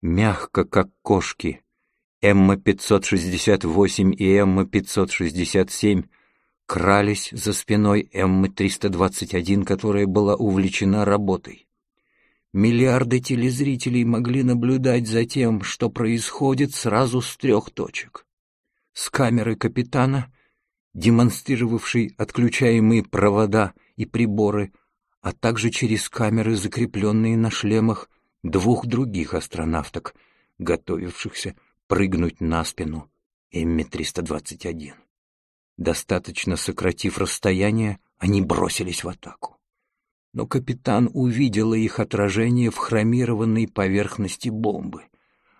Мягко, как кошки, Эмма-568 и Эмма-567 крались за спиной Эммы-321, которая была увлечена работой. Миллиарды телезрителей могли наблюдать за тем, что происходит сразу с трех точек. С камеры капитана, демонстрировавшей отключаемые провода и приборы, а также через камеры, закрепленные на шлемах двух других астронавток, готовившихся прыгнуть на спину Эмми-321. Достаточно сократив расстояние, они бросились в атаку но капитан увидела их отражение в хромированной поверхности бомбы.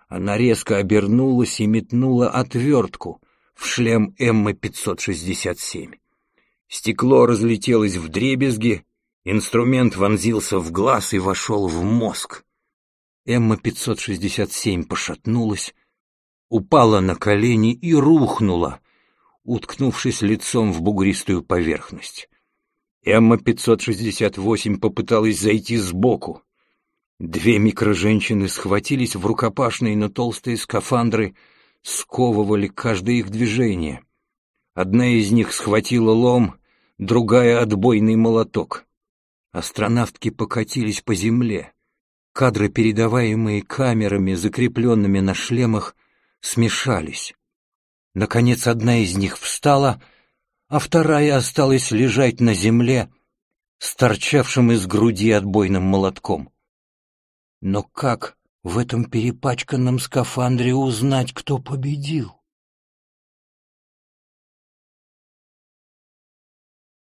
Она резко обернулась и метнула отвертку в шлем Эммы-567. Стекло разлетелось в дребезги, инструмент вонзился в глаз и вошел в мозг. Эмма-567 пошатнулась, упала на колени и рухнула, уткнувшись лицом в бугристую поверхность. Эмма-568 попыталась зайти сбоку. Две микроженщины схватились в рукопашные, но толстые скафандры сковывали каждое их движение. Одна из них схватила лом, другая — отбойный молоток. Астронавтки покатились по земле. Кадры, передаваемые камерами, закрепленными на шлемах, смешались. Наконец одна из них встала — а вторая осталась лежать на земле с торчавшим из груди отбойным молотком. Но как в этом перепачканном скафандре узнать, кто победил?